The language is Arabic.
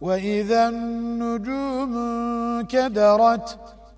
وإذا النجوم كدرت